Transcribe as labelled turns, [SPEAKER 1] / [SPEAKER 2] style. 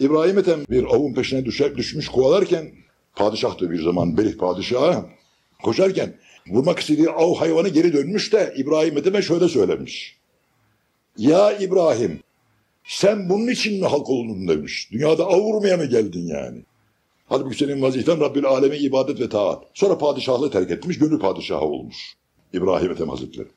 [SPEAKER 1] İbrahim Ethem bir avun peşine düşer, düşmüş kovalarken padişahtı bir zaman Belih padişaha koşarken vurmak istediği av hayvanı geri dönmüş de İbrahim Ethem'e şöyle söylemiş. Ya İbrahim sen bunun için mi halk oldun demiş. Dünyada av vurmaya mı geldin yani? Halbuki senin vazifen Rabbil aleme ibadet ve taat. Sonra padişahlığı terk etmiş, gönül padişahı olmuş. İbrahim Ethem Hazretleri.